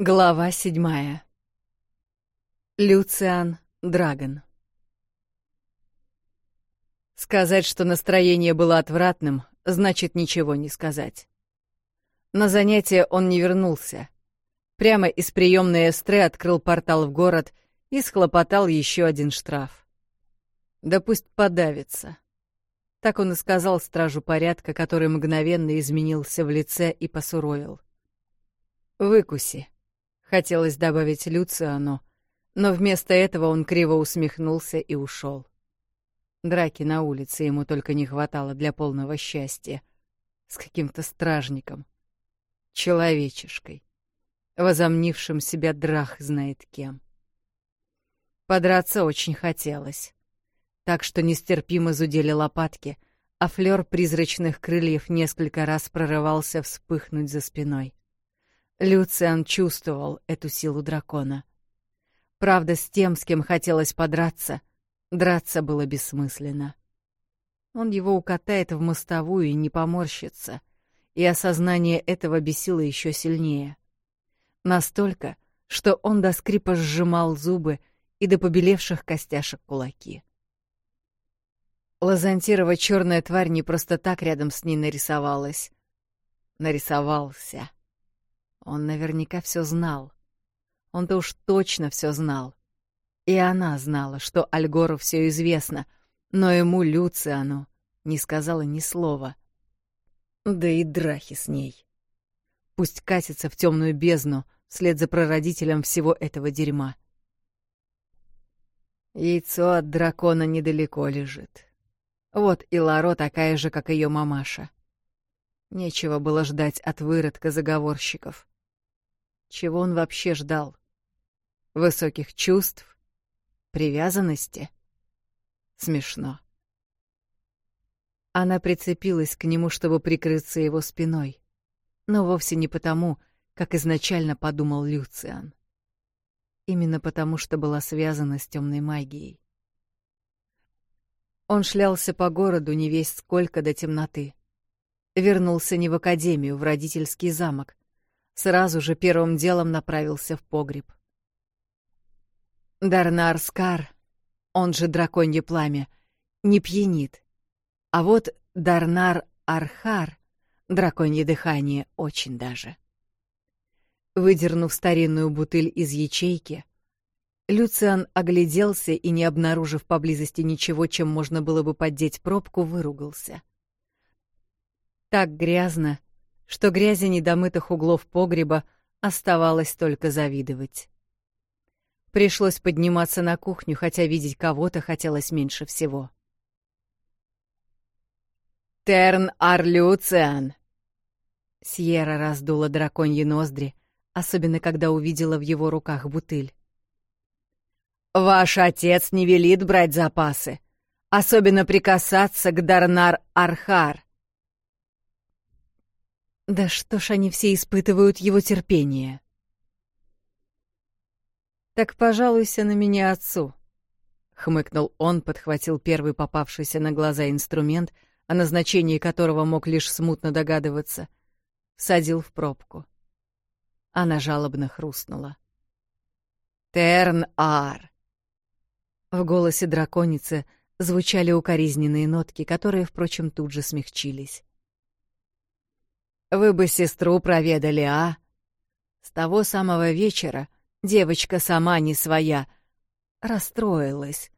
Глава седьмая. Люциан Драгон. Сказать, что настроение было отвратным, значит ничего не сказать. На занятие он не вернулся. Прямо из приемной эстры открыл портал в город и схлопотал еще один штраф. Да пусть подавится. Так он и сказал стражу порядка, который мгновенно изменился в лице и посуровил. «Выкуси». Хотелось добавить Люциану, но вместо этого он криво усмехнулся и ушел. Драки на улице ему только не хватало для полного счастья. С каким-то стражником. человечишкой, Возомнившим себя драх знает кем. Подраться очень хотелось. Так что нестерпимо зудели лопатки, а флёр призрачных крыльев несколько раз прорывался вспыхнуть за спиной. Люциан чувствовал эту силу дракона. Правда, с тем, с кем хотелось подраться, драться было бессмысленно. Он его укатает в мостовую и не поморщится, и осознание этого бесило еще сильнее. Настолько, что он до скрипа сжимал зубы и до побелевших костяшек кулаки. Лазантирова черная тварь не просто так рядом с ней нарисовалась. Нарисовался. Он наверняка все знал. Он-то уж точно все знал. И она знала, что Альгору все известно, но ему, Люциану, не сказала ни слова. Да и драхи с ней. Пусть катится в темную бездну вслед за прародителем всего этого дерьма. Яйцо от дракона недалеко лежит. Вот и Ларо такая же, как ее мамаша. Нечего было ждать от выродка заговорщиков чего он вообще ждал? Высоких чувств? Привязанности? Смешно. Она прицепилась к нему, чтобы прикрыться его спиной, но вовсе не потому, как изначально подумал Люциан. Именно потому, что была связана с темной магией. Он шлялся по городу не весь сколько до темноты. Вернулся не в академию, в родительский замок — сразу же первым делом направился в погреб. Дарнар Скар, он же драконье пламя, не пьянит. А вот Дарнар Архар, драконье дыхание, очень даже. Выдернув старинную бутыль из ячейки, Люциан огляделся и, не обнаружив поблизости ничего, чем можно было бы поддеть пробку, выругался. Так грязно что грязи недомытых углов погреба оставалось только завидовать. Пришлось подниматься на кухню, хотя видеть кого-то хотелось меньше всего. «Терн Арлюциан!» Сьерра раздула драконьи ноздри, особенно когда увидела в его руках бутыль. «Ваш отец не велит брать запасы, особенно прикасаться к Дарнар-Архар. Да что ж они все испытывают его терпение? «Так пожалуйся на меня отцу», — хмыкнул он, подхватил первый попавшийся на глаза инструмент, о назначении которого мог лишь смутно догадываться, садил в пробку. Она жалобно хрустнула. «Терн-ар!» В голосе драконицы звучали укоризненные нотки, которые, впрочем, тут же смягчились. Вы бы сестру проведали, а? С того самого вечера девочка сама не своя. Расстроилась.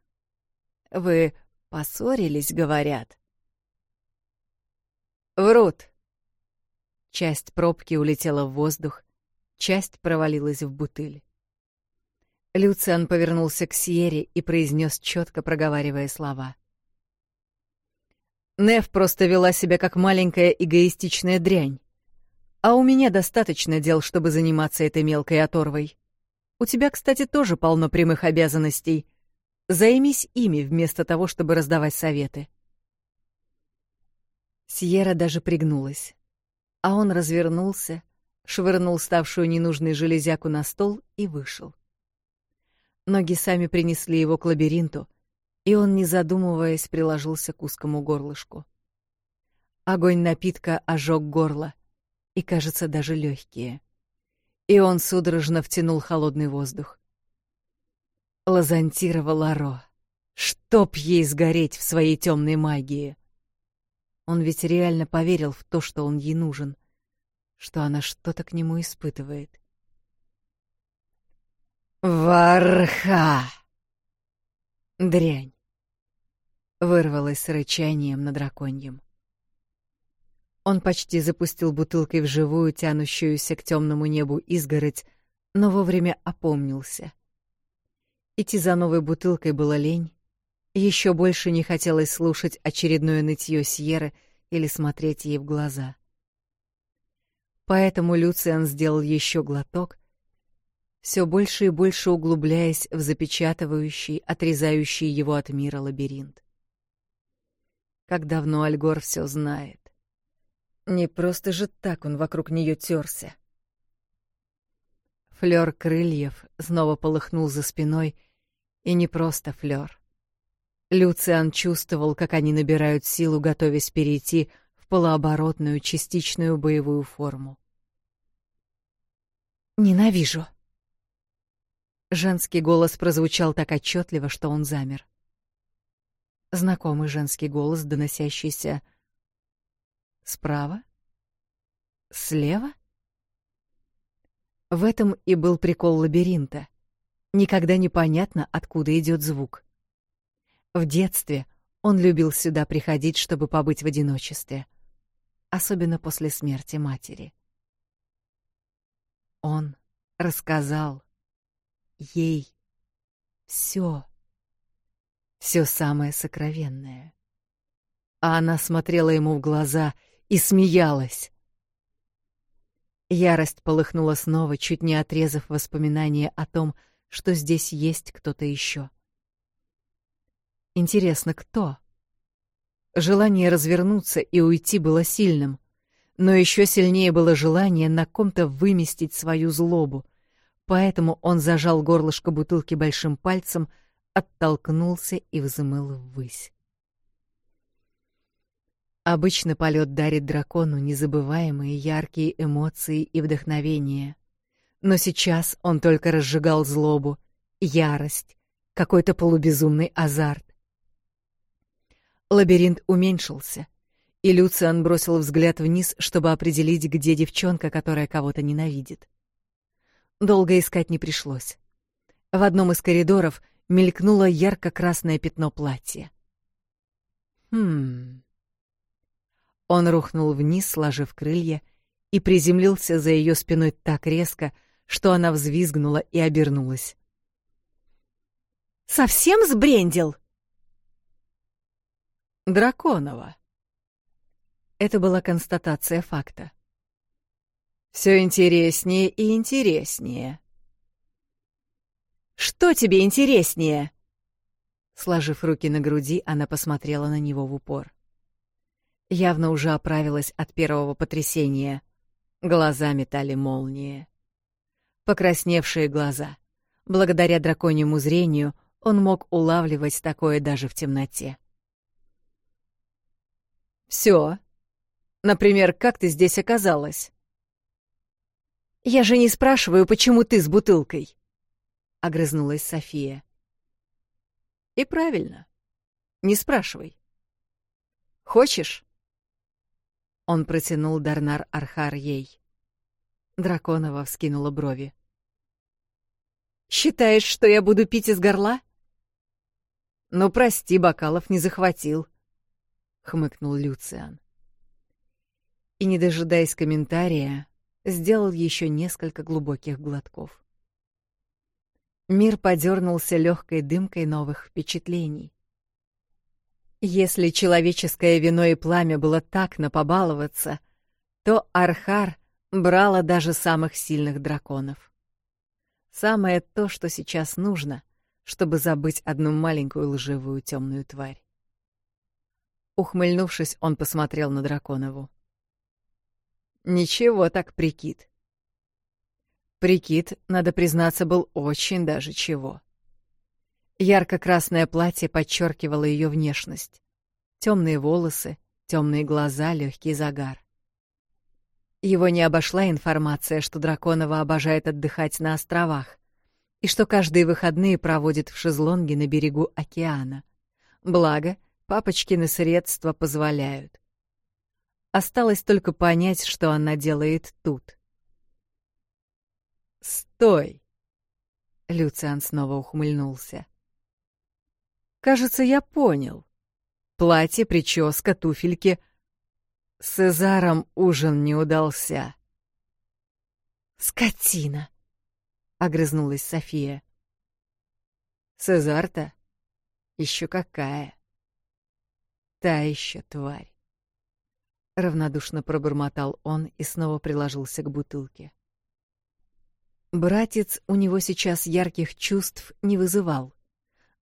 Вы поссорились, говорят. Врут. Часть пробки улетела в воздух, часть провалилась в бутыль. Люциан повернулся к Сьере и произнес четко, проговаривая слова. Нев просто вела себя как маленькая эгоистичная дрянь. А у меня достаточно дел, чтобы заниматься этой мелкой оторвой. У тебя, кстати, тоже полно прямых обязанностей. Займись ими вместо того, чтобы раздавать советы. Сьерра даже пригнулась. А он развернулся, швырнул ставшую ненужной железяку на стол и вышел. Ноги сами принесли его к лабиринту, и он, не задумываясь, приложился к узкому горлышку. Огонь напитка ожег горло — и, кажется, даже легкие. И он судорожно втянул холодный воздух. Лазантирова Ларо. Чтоб ей сгореть в своей темной магии! Он ведь реально поверил в то, что он ей нужен, что она что-то к нему испытывает. «Варха!» «Дрянь!» — Вырвалось с рычанием на драконьем. Он почти запустил бутылкой в живую, тянущуюся к темному небу изгородь, но вовремя опомнился. Идти за новой бутылкой было лень. Еще больше не хотелось слушать очередное нытье Сьеры или смотреть ей в глаза. Поэтому Люциан сделал еще глоток, все больше и больше углубляясь в запечатывающий, отрезающий его от мира лабиринт. Как давно Альгор все знает не просто же так он вокруг нее терся. Флер крыльев снова полыхнул за спиной, и не просто Флер. Люциан чувствовал, как они набирают силу, готовясь перейти в полуоборотную частичную боевую форму. «Ненавижу!» Женский голос прозвучал так отчетливо, что он замер. Знакомый женский голос, доносящийся Справа? Слева? В этом и был прикол лабиринта. Никогда не понятно, откуда идет звук. В детстве он любил сюда приходить, чтобы побыть в одиночестве, особенно после смерти матери. Он рассказал ей все, все самое сокровенное. А она смотрела ему в глаза — и смеялась. Ярость полыхнула снова, чуть не отрезав воспоминание о том, что здесь есть кто-то еще. Интересно, кто? Желание развернуться и уйти было сильным, но еще сильнее было желание на ком-то выместить свою злобу, поэтому он зажал горлышко бутылки большим пальцем, оттолкнулся и взмыл ввысь. Обычно полет дарит дракону незабываемые яркие эмоции и вдохновение. Но сейчас он только разжигал злобу, ярость, какой-то полубезумный азарт. Лабиринт уменьшился, и Люциан бросил взгляд вниз, чтобы определить, где девчонка, которая кого-то ненавидит. Долго искать не пришлось. В одном из коридоров мелькнуло ярко-красное пятно платья. «Хм...» Он рухнул вниз, сложив крылья, и приземлился за ее спиной так резко, что она взвизгнула и обернулась. «Совсем сбрендил?» «Драконова». Это была констатация факта. «Все интереснее и интереснее». «Что тебе интереснее?» Сложив руки на груди, она посмотрела на него в упор явно уже оправилась от первого потрясения. Глаза метали молнии. Покрасневшие глаза. Благодаря драконьему зрению он мог улавливать такое даже в темноте. «Всё. Например, как ты здесь оказалась?» «Я же не спрашиваю, почему ты с бутылкой?» — огрызнулась София. «И правильно. Не спрашивай. Хочешь, он протянул Дарнар Архар ей. Драконова вскинула брови. «Считаешь, что я буду пить из горла?» «Ну, прости, бокалов не захватил», — хмыкнул Люциан. И, не дожидаясь комментария, сделал еще несколько глубоких глотков. Мир подернулся легкой дымкой новых впечатлений. Если человеческое вино и пламя было так напобаловаться, то Архар брала даже самых сильных драконов. Самое то, что сейчас нужно, чтобы забыть одну маленькую лживую темную тварь. Ухмыльнувшись, он посмотрел на Драконову. «Ничего так прикид». Прикид, надо признаться, был очень даже чего. Ярко-красное платье подчеркивало ее внешность. Темные волосы, темные глаза, легкий загар. Его не обошла информация, что Драконова обожает отдыхать на островах и что каждые выходные проводит в шезлонге на берегу океана. Благо, папочкины средства позволяют. Осталось только понять, что она делает тут. «Стой!» Люциан снова ухмыльнулся. Кажется, я понял. Платье, прическа, туфельки. С Сезаром ужин не удался. «Скотина!» — огрызнулась София. «Сезар-то? Еще какая!» «Та еще тварь!» — равнодушно пробормотал он и снова приложился к бутылке. Братец у него сейчас ярких чувств не вызывал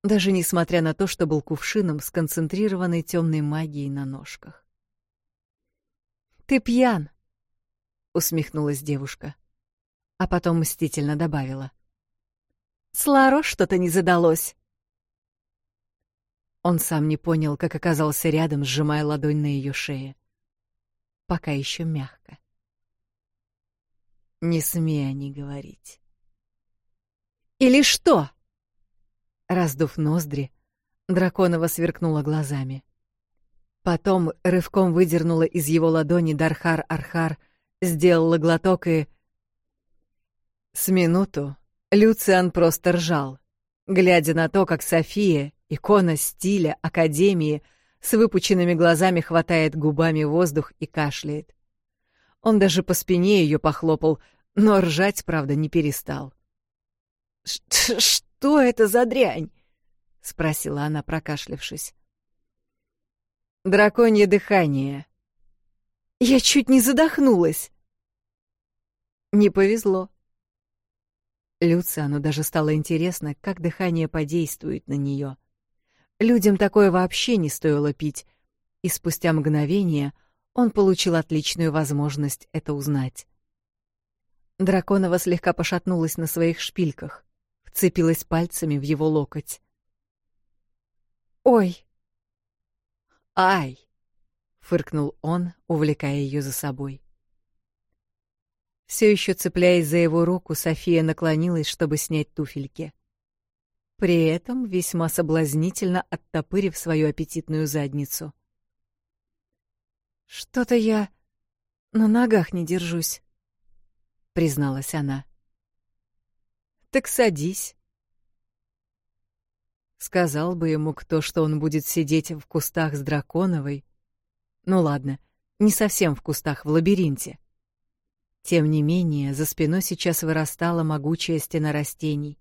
даже несмотря на то, что был кувшином с концентрированной темной магией на ножках. «Ты пьян!» — усмехнулась девушка, а потом мстительно добавила. Сларо, что-то не задалось!» Он сам не понял, как оказался рядом, сжимая ладонь на ее шее. Пока еще мягко. «Не смей о ней говорить!» «Или что?» раздув ноздри, Драконова сверкнула глазами. Потом рывком выдернула из его ладони Дархар-Архар, сделала глоток и... С минуту Люциан просто ржал, глядя на то, как София, икона стиля, академии, с выпученными глазами хватает губами воздух и кашляет. Он даже по спине ее похлопал, но ржать, правда, не перестал. «Что?» что это за дрянь?» — спросила она, прокашлявшись. «Драконье дыхание». «Я чуть не задохнулась!» «Не повезло». Люциану даже стало интересно, как дыхание подействует на нее. Людям такое вообще не стоило пить, и спустя мгновение он получил отличную возможность это узнать. Драконова слегка пошатнулась на своих шпильках вцепилась пальцами в его локоть. «Ой!» «Ай!» — фыркнул он, увлекая ее за собой. Все еще цепляясь за его руку, София наклонилась, чтобы снять туфельки. При этом весьма соблазнительно оттопырив свою аппетитную задницу. «Что-то я на ногах не держусь», — призналась она. Так садись. Сказал бы ему кто, что он будет сидеть в кустах с драконовой. Ну ладно, не совсем в кустах, в лабиринте. Тем не менее, за спиной сейчас вырастала могучая стена растений.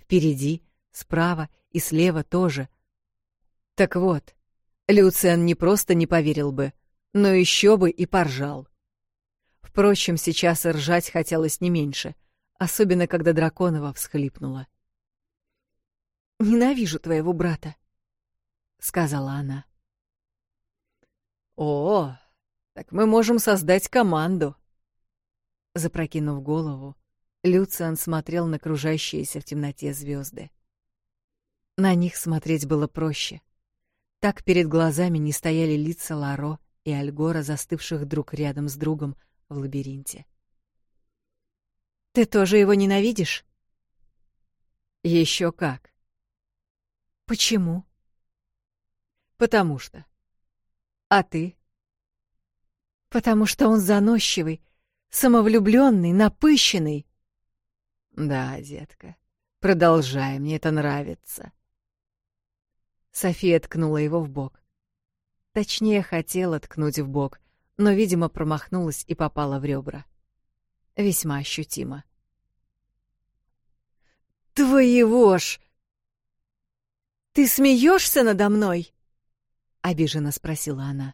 Впереди, справа и слева тоже. Так вот, Люциан не просто не поверил бы, но еще бы и поржал. Впрочем, сейчас ржать хотелось не меньше особенно когда драконова всхлипнула. «Ненавижу твоего брата», — сказала она. «О, так мы можем создать команду!» Запрокинув голову, Люциан смотрел на кружащиеся в темноте звезды. На них смотреть было проще. Так перед глазами не стояли лица Ларо и Альгора, застывших друг рядом с другом в лабиринте. Ты тоже его ненавидишь? Еще как. Почему? Потому что. А ты? Потому что он заносчивый, самовлюбленный, напыщенный. Да, детка, продолжай, мне это нравится. София ткнула его в бок. Точнее, хотела ткнуть в бок, но, видимо, промахнулась и попала в ребра. Весьма ощутимо. Твоего ж! Ты смеешься надо мной? обиженно спросила она.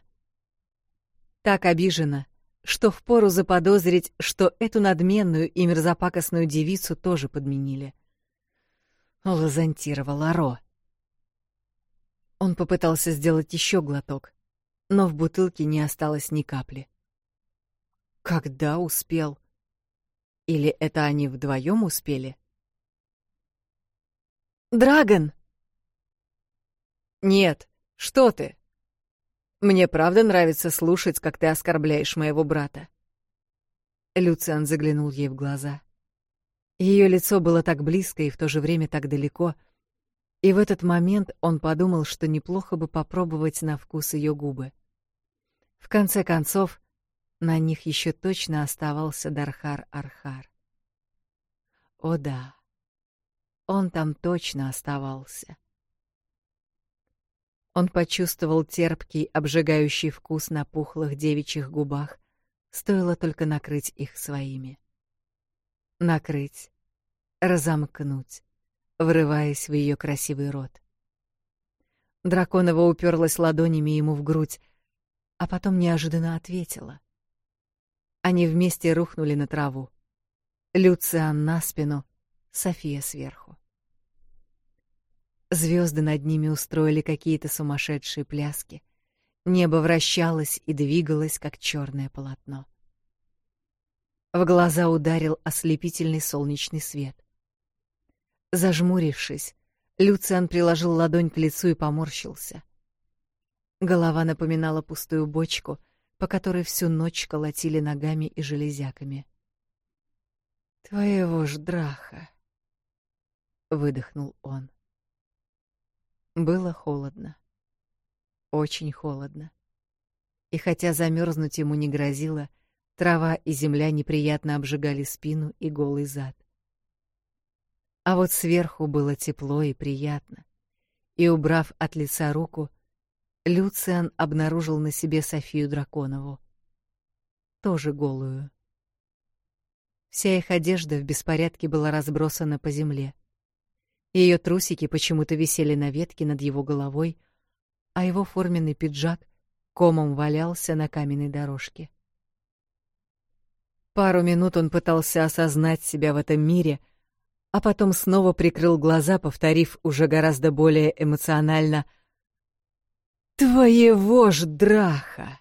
Так обижена, что впору заподозрить, что эту надменную и мерзопакостную девицу тоже подменили. Лазантировал Аро. Он попытался сделать еще глоток, но в бутылке не осталось ни капли. Когда успел? Или это они вдвоем успели? Драгон. Нет, что ты? Мне правда нравится слушать, как ты оскорбляешь моего брата. Люциан заглянул ей в глаза. Ее лицо было так близко и в то же время так далеко, и в этот момент он подумал, что неплохо бы попробовать на вкус ее губы. В конце концов, на них еще точно оставался Дархар-Архар. О да, он там точно оставался. Он почувствовал терпкий, обжигающий вкус на пухлых девичьих губах, стоило только накрыть их своими. Накрыть, разомкнуть, врываясь в ее красивый рот. Драконова уперлась ладонями ему в грудь, а потом неожиданно ответила. Они вместе рухнули на траву. Люциан на спину, София сверху. Звезды над ними устроили какие-то сумасшедшие пляски. Небо вращалось и двигалось, как черное полотно. В глаза ударил ослепительный солнечный свет. Зажмурившись, Люциан приложил ладонь к лицу и поморщился. Голова напоминала пустую бочку, по которой всю ночь колотили ногами и железяками. «Твоего ж драха!» — выдохнул он. Было холодно. Очень холодно. И хотя замерзнуть ему не грозило, трава и земля неприятно обжигали спину и голый зад. А вот сверху было тепло и приятно. И, убрав от лица руку, Люциан обнаружил на себе Софию Драконову. Тоже голую. Вся их одежда в беспорядке была разбросана по земле. Ее трусики почему-то висели на ветке над его головой, а его форменный пиджак комом валялся на каменной дорожке. Пару минут он пытался осознать себя в этом мире, а потом снова прикрыл глаза, повторив уже гораздо более эмоционально — «Твоего ж драха!»